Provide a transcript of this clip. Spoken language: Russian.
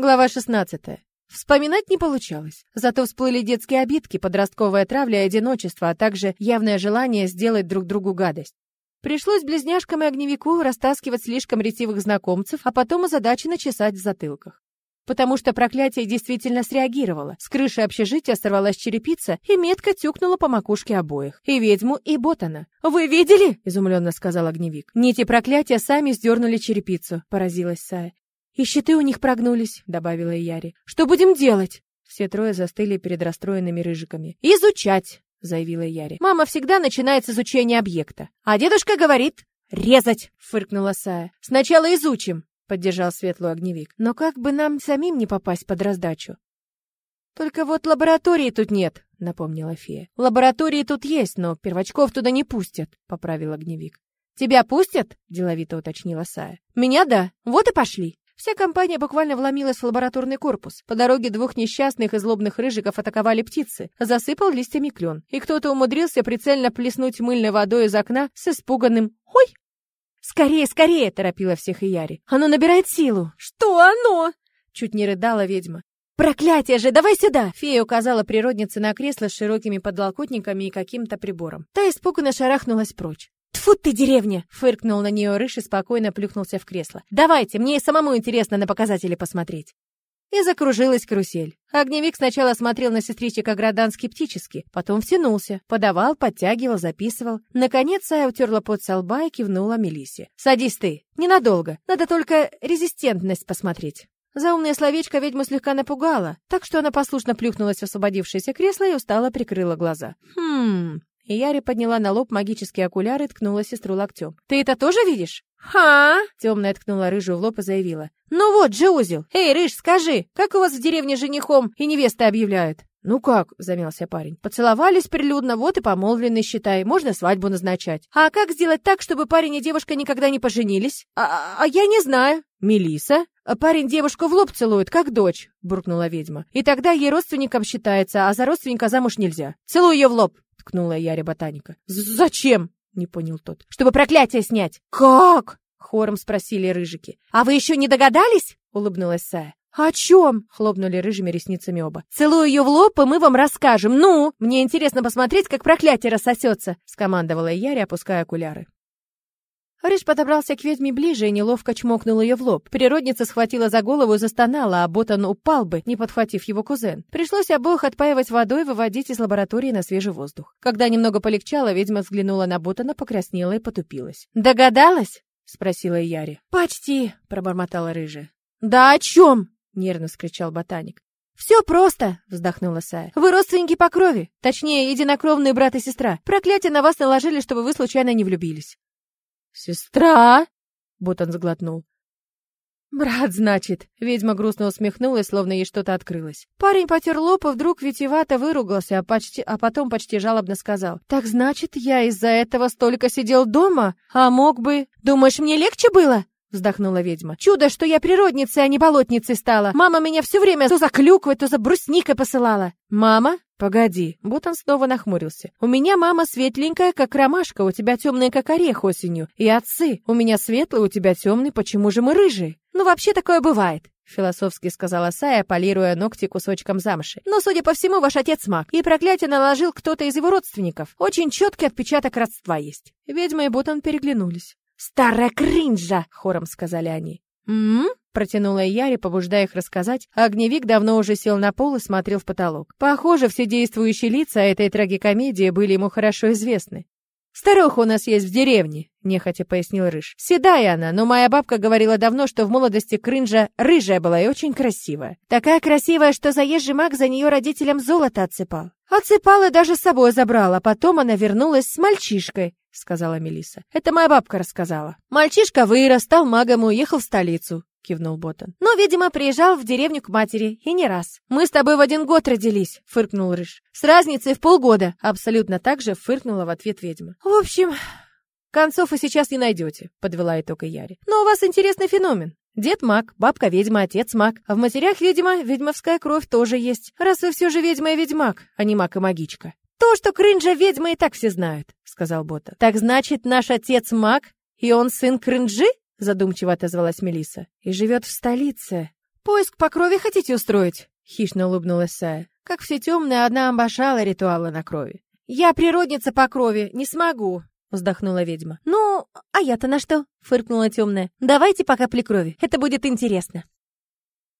Глава 16. Вспоминать не получалось. Зато всплыли детские обидки, подростковая травля и одиночество, а также явное желание сделать друг другу гадость. Пришлось близняшкам и огневику растаскивать слишком ретивых знакомцев, а потом озадаченно чесать в затылках. Потому что проклятие действительно среагировало. С крыши общежития сорвалась черепица и метко тюкнула по макушке обоих. И ведьму, и ботана. «Вы видели?» — изумленно сказал огневик. Нити проклятия сами сдернули черепицу, поразилась Сая. «И щиты у них прогнулись», — добавила Яри. «Что будем делать?» Все трое застыли перед расстроенными рыжиками. «Изучать», — заявила Яри. «Мама всегда начинает с изучения объекта. А дедушка говорит «резать», — фыркнула Сая. «Сначала изучим», — поддержал светлый огневик. «Но как бы нам самим не попасть под раздачу?» «Только вот лаборатории тут нет», — напомнила фея. «Лаборатории тут есть, но первочков туда не пустят», — поправил огневик. «Тебя пустят?» — деловито уточнила Сая. «Меня да. Вот и пошли». Вся компания буквально вломилась в лабораторный корпус. По дороге двух несчастных и злобных рыжиков атаковали птицы. Засыпал листьями клен. И кто-то умудрился прицельно плеснуть мыльной водой из окна с испуганным «Ой!». «Скорее, скорее!» — торопила всех и Яри. «Оно набирает силу!» «Что оно?» — чуть не рыдала ведьма. «Проклятие же! Давай сюда!» Фея указала природнице на кресло с широкими подлокотниками и каким-то прибором. Та испуганно шарахнулась прочь. «Тьфу ты, деревня!» — фыркнул на нее Рыж и спокойно плюхнулся в кресло. «Давайте, мне и самому интересно на показатели посмотреть». И закружилась карусель. Огневик сначала смотрел на сестричек Аградан скептически, потом втянулся, подавал, подтягивал, записывал. Наконец Сая утерла пот со лба и кивнула Мелиссе. «Садись ты. Ненадолго. Надо только резистентность посмотреть». Заумное словечко ведьму слегка напугало, так что она послушно плюхнулась в освободившееся кресло и устало прикрыла глаза. «Хм...» И Яри подняла на лоб магические окуляры и ткнула сестру локтем. «Ты это тоже видишь?» «Ха!» — темная ткнула рыжую в лоб и заявила. «Ну вот же узел! Эй, Рыж, скажи, как у вас в деревне женихом и невестой объявляют?» «Ну как?» — замялся парень. «Поцеловались прилюдно, вот и помолвленный, считай. Можно свадьбу назначать. А как сделать так, чтобы парень и девушка никогда не поженились? А, а я не знаю». Мелиса? Парень девушку в лоб целует, как дочь», — буркнула ведьма. «И тогда ей родственником считается, а за родственника замуж нельзя. Целуй ее в лоб!» Ткнула Яре ботаника. «Зачем?» — не понял тот. «Чтобы проклятие снять!» «Как?» — хором спросили рыжики. «А вы еще не догадались?» — улыбнулась Сая. «О чем?» — хлопнули рыжими ресницами оба. «Целую ее в лоб, и мы вам расскажем. Ну, мне интересно посмотреть, как проклятие рассосется!» — скомандовала Яре, опуская окуляры. Рыж подобрался к ведьме ближе и неловко чмокнул ее в лоб. Природница схватила за голову и застонала, а Ботан упал бы, не подхватив его кузен. Пришлось обоих отпаивать водой и выводить из лаборатории на свежий воздух. Когда немного полегчало, ведьма взглянула на Ботана, покраснела и потупилась. «Догадалась?» — спросила Яри. «Почти», — пробормотала рыжая. «Да о чем?» — нервно скричал ботаник. «Все просто!» — вздохнула Сая. «Вы родственники по крови, точнее, единокровные брат и сестра. Проклятие на вас наложили, чтобы вы случайно не влюбились». «Сестра!» — Ботан сглотнул. «Брат, значит!» — ведьма грустно усмехнулась, словно ей что-то открылось. Парень потер лоб и вдруг витиевато выругался, а, почти, а потом почти жалобно сказал. «Так значит, я из-за этого столько сидел дома? А мог бы... Думаешь, мне легче было?» — вздохнула ведьма. «Чудо, что я природницей, а не болотницей стала. Мама меня все время то за клюквой, то за брусникой посылала». «Мама?» «Погоди». Ботан снова нахмурился. «У меня мама светленькая, как ромашка, у тебя темная, как орех осенью. И отцы. У меня светлый, у тебя темный, почему же мы рыжие?» «Ну, вообще такое бывает», — философски сказала Сая, полируя ногти кусочком замши. «Но, судя по всему, ваш отец маг, и проклятие наложил кто-то из его родственников. Очень четкий отпечаток родства есть». Ведьма и Ботан переглянулись. «Старая кринжа!» — хором сказали они. «М-м-м?» Протянула Яри, побуждая их рассказать, а огневик давно уже сел на пол и смотрел в потолок. Похоже, все действующие лица этой трагикомедии были ему хорошо известны. «Старуха у нас есть в деревне», — нехотя пояснил Рыж. «Седая она, но моя бабка говорила давно, что в молодости крынжа рыжая была и очень красивая. Такая красивая, что заезжий маг за нее родителям золото отсыпал. Отсыпал и даже с собой забрал, а потом она вернулась с мальчишкой сказала Мелиса. Это моя бабка рассказала. Мальчишка вырос, стал магом и уехал в столицу кивнул Ботан. Но, видимо, приезжал в деревню к матери, и не раз. Мы с тобой в один год родились, фыркнул Рыж. С разницей в полгода, абсолютно так же фыркнула в ответ ведьма. В общем, концов вы сейчас не найдете, подвела итог Яри. Но у вас интересный феномен. Дед маг, бабка ведьма, отец маг. А в матерях, видимо, ведьмовская кровь тоже есть. Раз вы все же ведьма и ведьмак, а не маг и магичка. То, что кринжа ведьма, и так все знают, сказал Бота. Так значит, наш отец маг, и он сын кринжи? Задумчиво отозвалась Мелиса. И живет в столице. Поиск по крови хотите устроить? Хищно улыбнулась Сая. Как все темные, одна обожала ритуалы на крови. Я природница по крови, не смогу. Вздохнула ведьма. «Ну, а я-то на что?» — фыркнула темная. «Давайте по капле крови, это будет интересно».